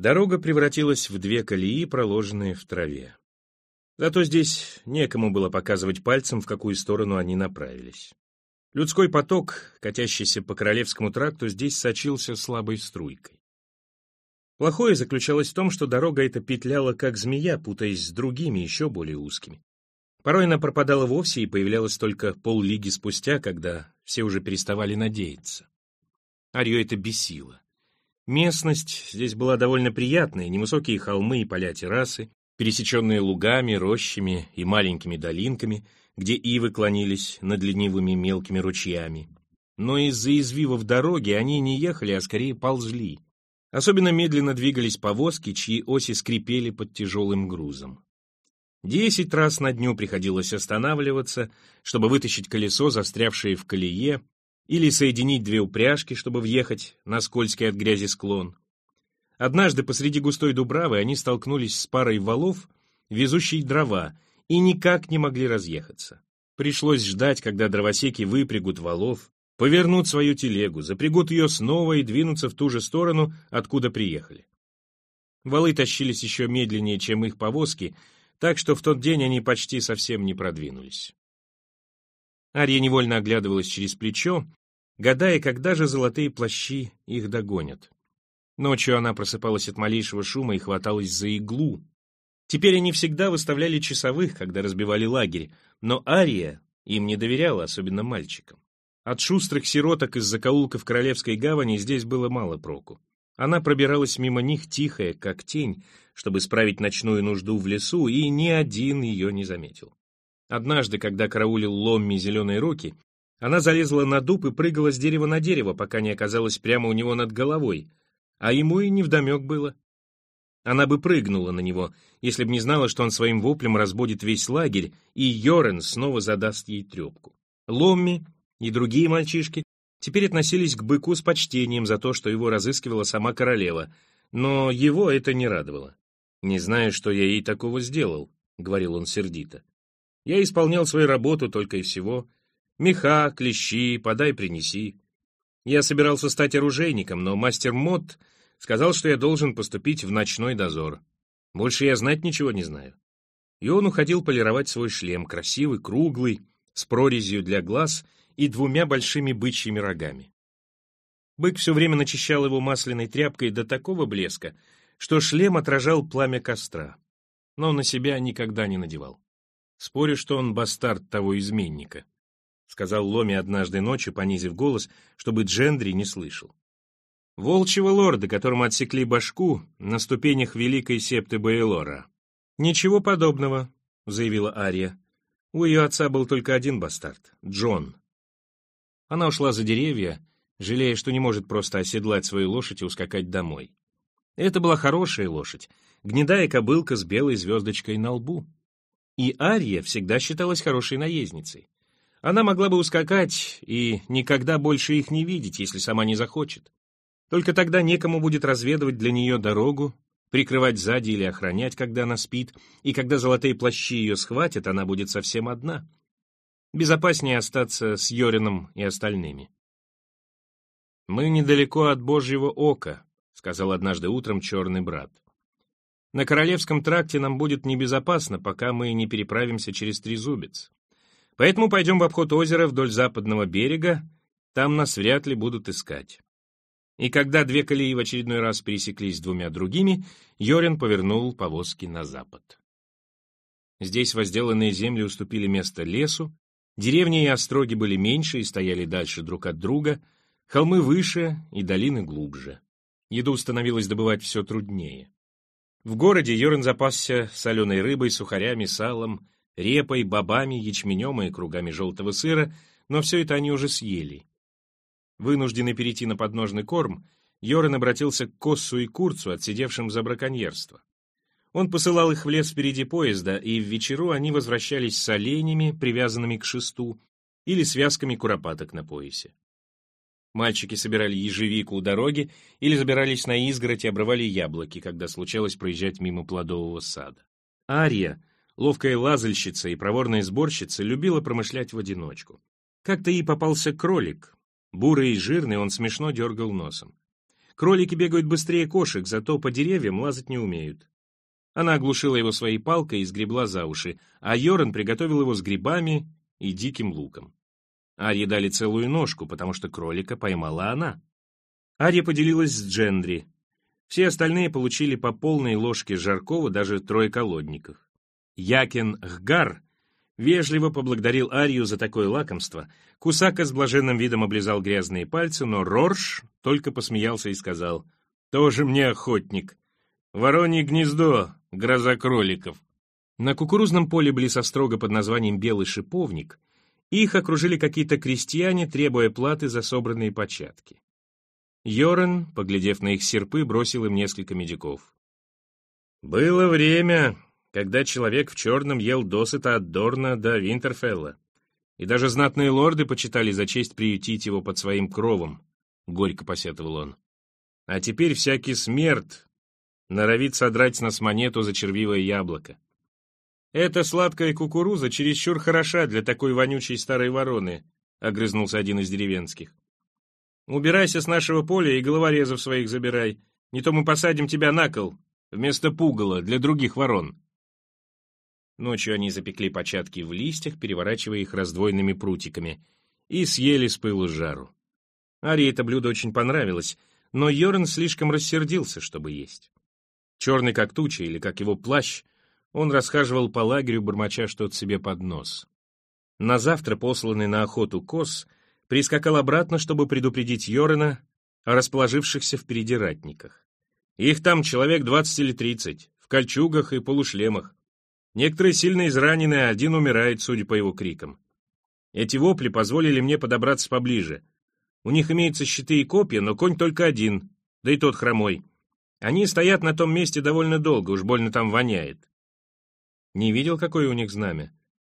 Дорога превратилась в две колеи, проложенные в траве. Зато здесь некому было показывать пальцем, в какую сторону они направились. Людской поток, катящийся по Королевскому тракту, здесь сочился слабой струйкой. Плохое заключалось в том, что дорога эта петляла, как змея, путаясь с другими, еще более узкими. Порой она пропадала вовсе и появлялась только поллиги спустя, когда все уже переставали надеяться. Арью это бесило. Местность здесь была довольно приятная, невысокие холмы и поля террасы, пересеченные лугами, рощами и маленькими долинками, где ивы клонились над ленивыми мелкими ручьями. Но из-за извивов дороги они не ехали, а скорее ползли. Особенно медленно двигались повозки, чьи оси скрипели под тяжелым грузом. Десять раз на дню приходилось останавливаться, чтобы вытащить колесо, застрявшее в колее, или соединить две упряжки, чтобы въехать на скользкий от грязи склон. Однажды посреди густой дубравы они столкнулись с парой валов, везущей дрова, и никак не могли разъехаться. Пришлось ждать, когда дровосеки выпрягут валов, повернут свою телегу, запрягут ее снова и двинуться в ту же сторону, откуда приехали. Валы тащились еще медленнее, чем их повозки, так что в тот день они почти совсем не продвинулись. Арья невольно оглядывалась через плечо, гадая, когда же золотые плащи их догонят. Ночью она просыпалась от малейшего шума и хваталась за иглу. Теперь они всегда выставляли часовых, когда разбивали лагерь, но Ария им не доверяла, особенно мальчикам. От шустрых сироток из закоулков Королевской гавани здесь было мало проку. Она пробиралась мимо них тихая, как тень, чтобы справить ночную нужду в лесу, и ни один ее не заметил. Однажды, когда караулил Ломми зеленые руки, она залезла на дуб и прыгала с дерева на дерево, пока не оказалась прямо у него над головой, а ему и невдомек было. Она бы прыгнула на него, если бы не знала, что он своим воплем разбудит весь лагерь, и Йорен снова задаст ей трепку. Ломми и другие мальчишки теперь относились к быку с почтением за то, что его разыскивала сама королева, но его это не радовало. «Не знаю, что я ей такого сделал», — говорил он сердито. «Я исполнял свою работу только и всего. Меха, клещи, подай, принеси. Я собирался стать оружейником, но мастер Мот сказал, что я должен поступить в ночной дозор. Больше я знать ничего не знаю». И он уходил полировать свой шлем, красивый, круглый, с прорезью для глаз и двумя большими бычьими рогами. Бык все время начищал его масляной тряпкой до такого блеска, что шлем отражал пламя костра, но на себя никогда не надевал. Спорю, что он бастард того изменника, сказал Ломи однажды ночью, понизив голос, чтобы Джендри не слышал. Волчьего лорда, которому отсекли башку на ступенях великой септы Баэлора. Ничего подобного, заявила Ария. У ее отца был только один бастард — Джон. Она ушла за деревья, жалея, что не может просто оседлать свою лошадь и ускакать домой. Это была хорошая лошадь, гнедая кобылка с белой звездочкой на лбу. И Ария всегда считалась хорошей наездницей. Она могла бы ускакать и никогда больше их не видеть, если сама не захочет. Только тогда некому будет разведывать для нее дорогу, прикрывать сзади или охранять, когда она спит, и когда золотые плащи ее схватят, она будет совсем одна. Безопаснее остаться с Йорином и остальными. «Мы недалеко от Божьего ока», сказал однажды утром черный брат. На Королевском тракте нам будет небезопасно, пока мы не переправимся через Трезубец. Поэтому пойдем в обход озера вдоль западного берега, там нас вряд ли будут искать. И когда две колеи в очередной раз пересеклись с двумя другими, Йорин повернул повозки на запад. Здесь возделанные земли уступили место лесу, деревни и остроги были меньше и стояли дальше друг от друга, холмы выше и долины глубже. Еду становилось добывать все труднее. В городе Йорн запасся соленой рыбой, сухарями, салом, репой, бобами, ячменем и кругами желтого сыра, но все это они уже съели. Вынужденный перейти на подножный корм, Йорен обратился к Коссу и Курцу, отсидевшим за браконьерство. Он посылал их в лес впереди поезда, и в вечеру они возвращались с оленями, привязанными к шесту, или связками куропаток на поясе. Мальчики собирали ежевику у дороги или забирались на изгородь и обрывали яблоки, когда случалось проезжать мимо плодового сада. Ария, ловкая лазальщица и проворная сборщица, любила промышлять в одиночку. Как-то ей попался кролик. Бурый и жирный, он смешно дергал носом. Кролики бегают быстрее кошек, зато по деревьям лазать не умеют. Она оглушила его своей палкой и сгребла за уши, а Йоран приготовил его с грибами и диким луком. Арье дали целую ножку, потому что кролика поймала она. Арья поделилась с Джендри. Все остальные получили по полной ложке жаркого, даже трое колодников. Якин Хгар вежливо поблагодарил Арию за такое лакомство. Кусака с блаженным видом облизал грязные пальцы, но Рорш только посмеялся и сказал, «Тоже мне охотник. Воронье гнездо, гроза кроликов». На кукурузном поле близ острога под названием «Белый шиповник» их окружили какие-то крестьяне, требуя платы за собранные початки. Йорен, поглядев на их серпы, бросил им несколько медиков. «Было время, когда человек в черном ел досыта от Дорна до Винтерфелла, и даже знатные лорды почитали за честь приютить его под своим кровом», — горько посетовал он. «А теперь всякий смерть норовит содрать с нас монету за червивое яблоко. Эта сладкая кукуруза чересчур хороша для такой вонючей старой вороны», — огрызнулся один из деревенских. «Убирайся с нашего поля и головорезов своих забирай, не то мы посадим тебя на кол, вместо пугала для других ворон». Ночью они запекли початки в листьях, переворачивая их раздвоенными прутиками, и съели с пылу жару. Ари это блюдо очень понравилось, но Йорн слишком рассердился, чтобы есть. Черный как туча, или как его плащ, он расхаживал по лагерю, бормоча что-то себе под нос. На завтра посланный на охоту Кос прискакал обратно, чтобы предупредить Йорена о расположившихся впереди ратниках. Их там человек двадцать или тридцать, в кольчугах и полушлемах. Некоторые сильно изранены, а один умирает, судя по его крикам. Эти вопли позволили мне подобраться поближе. У них имеются щиты и копья, но конь только один, да и тот хромой. Они стоят на том месте довольно долго, уж больно там воняет. Не видел, какое у них знамя?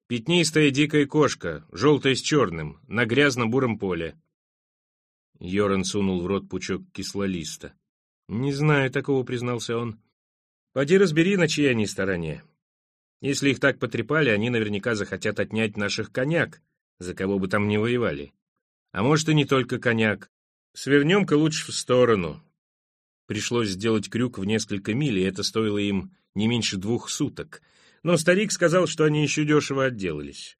Пятнистая дикая кошка, желтая с черным, на грязно-буром поле. Йоран сунул в рот пучок кислолиста. «Не знаю такого», — признался он. «Поди разбери, на чьей они стороне. Если их так потрепали, они наверняка захотят отнять наших коняк, за кого бы там ни воевали. А может, и не только коняк. Свернем-ка лучше в сторону. Пришлось сделать крюк в несколько миль, и это стоило им не меньше двух суток. Но старик сказал, что они еще дешево отделались.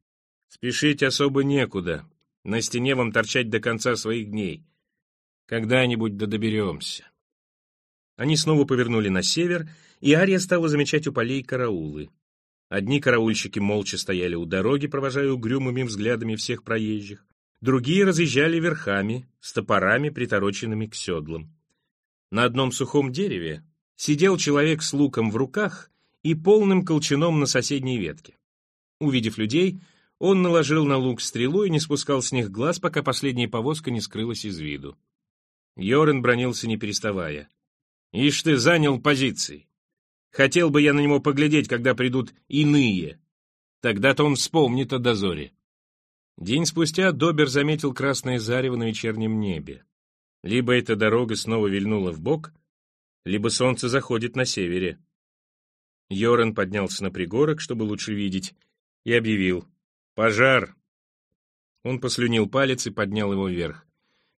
Спешить особо некуда. На стене вам торчать до конца своих дней. Когда-нибудь да доберемся. Они снова повернули на север, и Ария стала замечать у полей караулы. Одни караульщики молча стояли у дороги, провожая угрюмыми взглядами всех проезжих. Другие разъезжали верхами, с топорами, притороченными к седлам. На одном сухом дереве сидел человек с луком в руках и полным колчаном на соседней ветке. Увидев людей, он наложил на лук стрелу и не спускал с них глаз, пока последняя повозка не скрылась из виду. Йорен бронился, не переставая. «Ишь ты, занял позиции! Хотел бы я на него поглядеть, когда придут иные. Тогда-то он вспомнит о дозоре. День спустя Добер заметил красное зарево на вечернем небе. Либо эта дорога снова вильнула в бок, либо солнце заходит на севере. Йоран поднялся на пригорок, чтобы лучше видеть, и объявил «Пожар!». Он послюнил палец и поднял его вверх.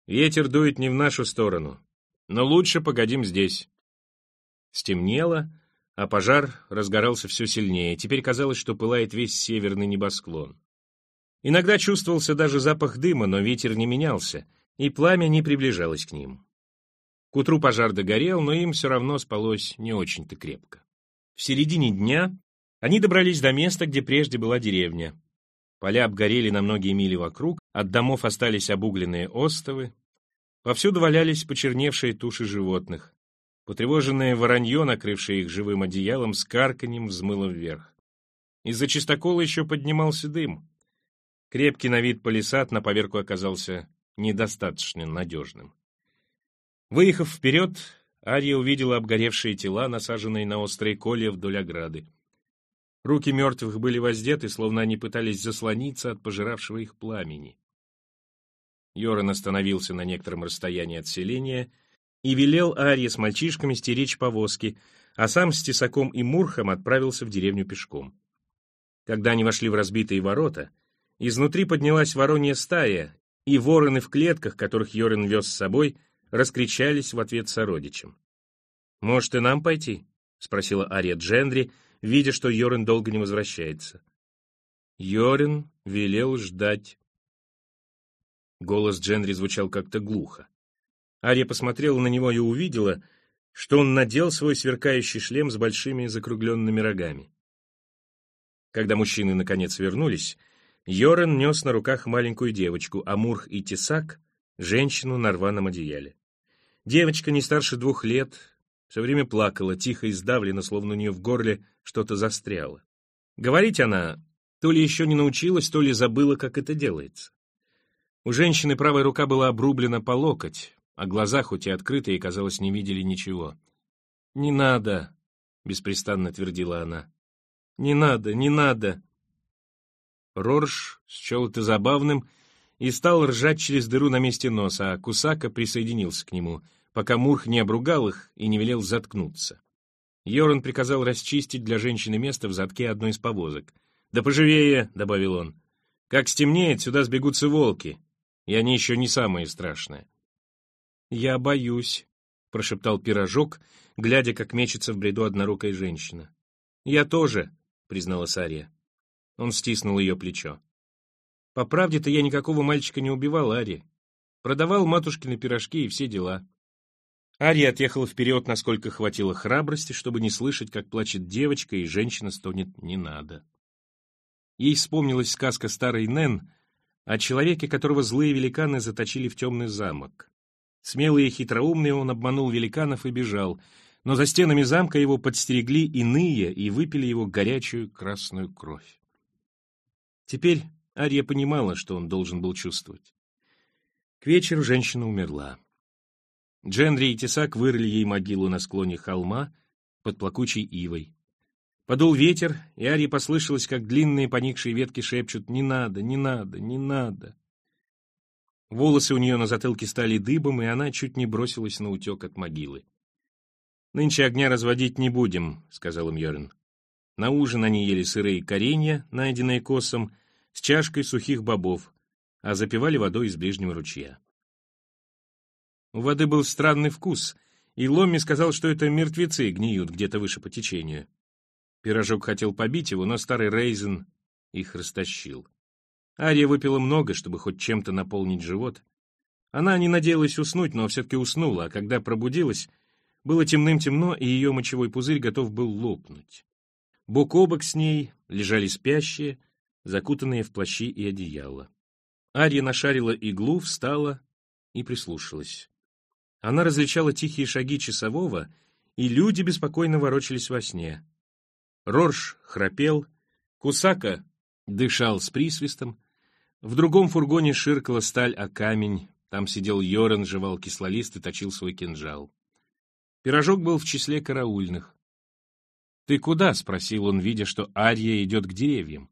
«Ветер дует не в нашу сторону, но лучше погодим здесь». Стемнело, а пожар разгорался все сильнее. Теперь казалось, что пылает весь северный небосклон. Иногда чувствовался даже запах дыма, но ветер не менялся, и пламя не приближалось к ним. К утру пожар догорел, но им все равно спалось не очень-то крепко. В середине дня они добрались до места, где прежде была деревня. Поля обгорели на многие мили вокруг, от домов остались обугленные остовы, повсюду валялись почерневшие туши животных. Потревоженное воронье, накрывшее их живым одеялом, с карканьем взмыло вверх. Из-за чистокола еще поднимался дым. Крепкий на вид палисад на поверку оказался недостаточно надежным. Выехав вперед, Ария увидела обгоревшие тела, насаженные на острые колья вдоль ограды. Руки мертвых были воздеты, словно они пытались заслониться от пожиравшего их пламени. Йоран остановился на некотором расстоянии от селения и велел Арье с мальчишками стеречь повозки, а сам с Тесаком и Мурхом отправился в деревню пешком. Когда они вошли в разбитые ворота, изнутри поднялась воронья стая, и вороны в клетках, которых Йорен вез с собой, раскричались в ответ сородичам. «Может, и нам пойти?» — спросила Ария Джендри, видя, что Йорен долго не возвращается. Йорен велел ждать. Голос Дженри звучал как-то глухо. Ария посмотрела на него и увидела, что он надел свой сверкающий шлем с большими закругленными рогами. Когда мужчины наконец вернулись, Йорен нес на руках маленькую девочку, а Мурх и Тесак — женщину на рваном одеяле. Девочка не старше двух лет, все время плакала, тихо и сдавленно, словно у нее в горле что-то застряло. Говорить она то ли еще не научилась, то ли забыла, как это делается. У женщины правая рука была обрублена по локоть, а глаза, хоть и открытые, казалось, не видели ничего. «Не надо», — беспрестанно твердила она. «Не надо, не надо». Рорш счел это забавным и стал ржать через дыру на месте носа, а Кусака присоединился к нему, пока Мурх не обругал их и не велел заткнуться. Йоран приказал расчистить для женщины место в задке одной из повозок. «Да поживее», — добавил он. «Как стемнеет, сюда сбегутся волки, и они еще не самые страшные». «Я боюсь», — прошептал пирожок, глядя, как мечется в бреду однорукая женщина. «Я тоже», — признала Сария. Он стиснул ее плечо. «По правде-то я никакого мальчика не убивал, Ари. Продавал матушкины пирожки и все дела». Ария отъехала вперед, насколько хватило храбрости, чтобы не слышать, как плачет девочка, и женщина стонет «не надо». Ей вспомнилась сказка старой Нэн о человеке, которого злые великаны заточили в темный замок. Смелый и хитроумный он обманул великанов и бежал, но за стенами замка его подстерегли иные и выпили его горячую красную кровь. Теперь Ария понимала, что он должен был чувствовать. К вечеру женщина умерла. Дженри и Тесак вырыли ей могилу на склоне холма под плакучей ивой. Подул ветер, и Арии послышалось, как длинные поникшие ветки шепчут «Не надо, не надо, не надо». Волосы у нее на затылке стали дыбом, и она чуть не бросилась на утек от могилы. «Нынче огня разводить не будем», — сказал им. На ужин они ели сырые коренья, найденные косом, с чашкой сухих бобов, а запивали водой из ближнего ручья. У воды был странный вкус, и Ломми сказал, что это мертвецы гниют где-то выше по течению. Пирожок хотел побить его, но старый Рейзен их растащил. Ария выпила много, чтобы хоть чем-то наполнить живот. Она не надеялась уснуть, но все-таки уснула, а когда пробудилась, было темным-темно, и ее мочевой пузырь готов был лопнуть. Бок о бок с ней лежали спящие, закутанные в плащи и одеяло. Ария нашарила иглу, встала и прислушалась. Она различала тихие шаги часового, и люди беспокойно ворочались во сне. Рорш храпел, Кусака дышал с присвистом, в другом фургоне ширкала сталь о камень, там сидел Йоран, жевал кислолист и точил свой кинжал. Пирожок был в числе караульных. «Ты куда?» — спросил он, видя, что Ария идет к деревьям.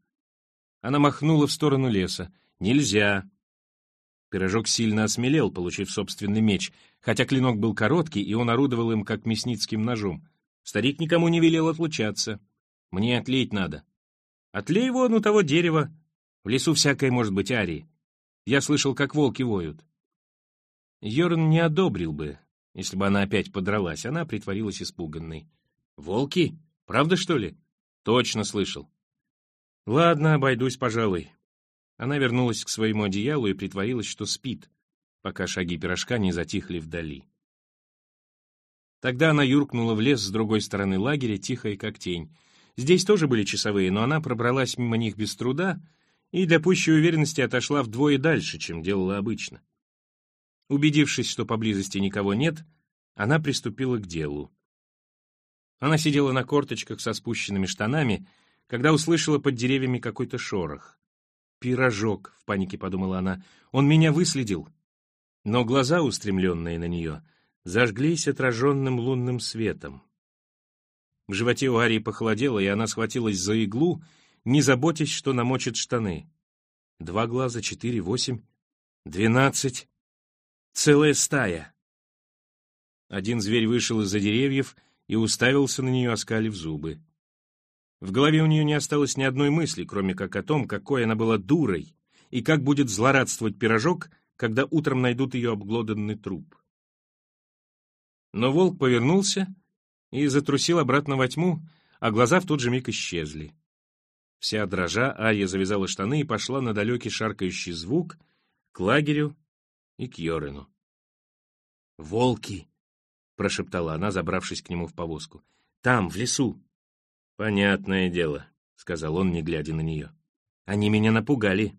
Она махнула в сторону леса. «Нельзя!» Пирожок сильно осмелел, получив собственный меч, хотя клинок был короткий, и он орудовал им, как мясницким ножом. Старик никому не велел отлучаться. «Мне отлить надо». «Отлей вон у того дерева», в лесу всякое может быть, Ари. Я слышал, как волки воют. Йорн не одобрил бы, если бы она опять подралась. Она притворилась испуганной. «Волки? Правда, что ли?» «Точно слышал». «Ладно, обойдусь, пожалуй». Она вернулась к своему одеялу и притворилась, что спит, пока шаги пирожка не затихли вдали. Тогда она юркнула в лес с другой стороны лагеря, тихая как тень. Здесь тоже были часовые, но она пробралась мимо них без труда и для пущей уверенности отошла вдвое дальше, чем делала обычно. Убедившись, что поблизости никого нет, она приступила к делу. Она сидела на корточках со спущенными штанами, когда услышала под деревьями какой-то шорох. «Пирожок», — в панике подумала она, — «он меня выследил». Но глаза, устремленные на нее, зажглись отраженным лунным светом. В животе у Арии похолодело, и она схватилась за иглу не заботясь, что намочит штаны. Два глаза, четыре, восемь, двенадцать. Целая стая. Один зверь вышел из-за деревьев и уставился на нее, оскалив зубы. В голове у нее не осталось ни одной мысли, кроме как о том, какой она была дурой, и как будет злорадствовать пирожок, когда утром найдут ее обглоданный труп. Но волк повернулся и затрусил обратно во тьму, а глаза в тот же миг исчезли. Вся дрожа, Ария завязала штаны и пошла на далекий шаркающий звук к лагерю и к Йорену. «Волки!» — прошептала она, забравшись к нему в повозку. «Там, в лесу!» «Понятное дело», — сказал он, не глядя на нее. «Они меня напугали».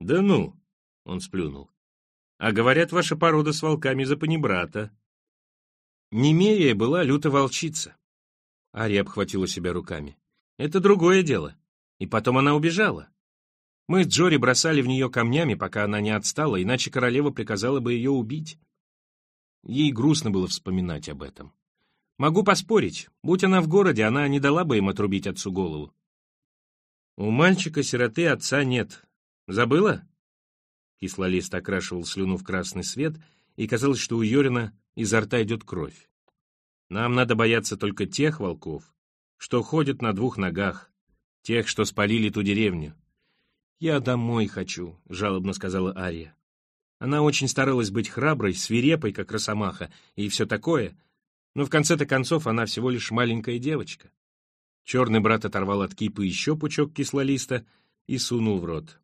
«Да ну!» — он сплюнул. «А говорят, ваша порода с волками за панибрата». Немерия была люто волчица. Ария обхватила себя руками. «Это другое дело. И потом она убежала. Мы с Джори бросали в нее камнями, пока она не отстала, иначе королева приказала бы ее убить. Ей грустно было вспоминать об этом. Могу поспорить, будь она в городе, она не дала бы им отрубить отцу голову. У мальчика-сироты отца нет. Забыла? Кислолист окрашивал слюну в красный свет, и казалось, что у Йорина изо рта идет кровь. Нам надо бояться только тех волков, что ходят на двух ногах, тех, что спалили ту деревню. «Я домой хочу», — жалобно сказала Ария. Она очень старалась быть храброй, свирепой, как росомаха, и все такое, но в конце-то концов она всего лишь маленькая девочка. Черный брат оторвал от кипы еще пучок кислолиста и сунул в рот.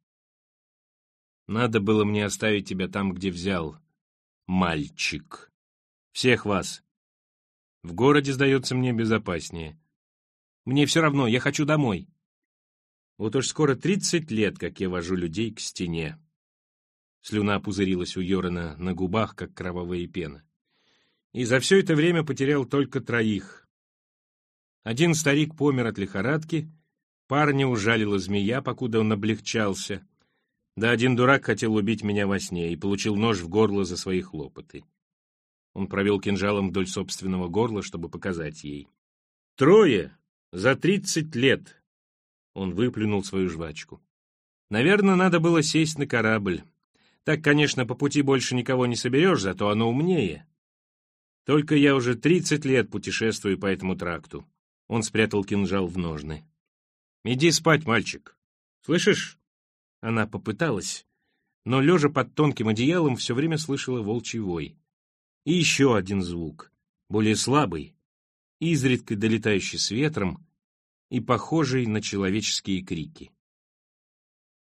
«Надо было мне оставить тебя там, где взял, мальчик. Всех вас. В городе, сдается мне, безопаснее. Мне все равно, я хочу домой». Вот уж скоро тридцать лет, как я вожу людей к стене. Слюна пузырилась у Йорона на губах, как кровавая пена. И за все это время потерял только троих. Один старик помер от лихорадки, парня ужалила змея, покуда он облегчался, да один дурак хотел убить меня во сне и получил нож в горло за свои хлопоты. Он провел кинжалом вдоль собственного горла, чтобы показать ей. «Трое! За тридцать лет!» Он выплюнул свою жвачку. Наверное, надо было сесть на корабль. Так, конечно, по пути больше никого не соберешь, зато оно умнее. Только я уже тридцать лет путешествую по этому тракту. Он спрятал кинжал в ножны. «Иди спать, мальчик. Слышишь?» Она попыталась, но, лежа под тонким одеялом, все время слышала волчий вой. И еще один звук, более слабый, изредка долетающий с ветром, и похожий на человеческие крики.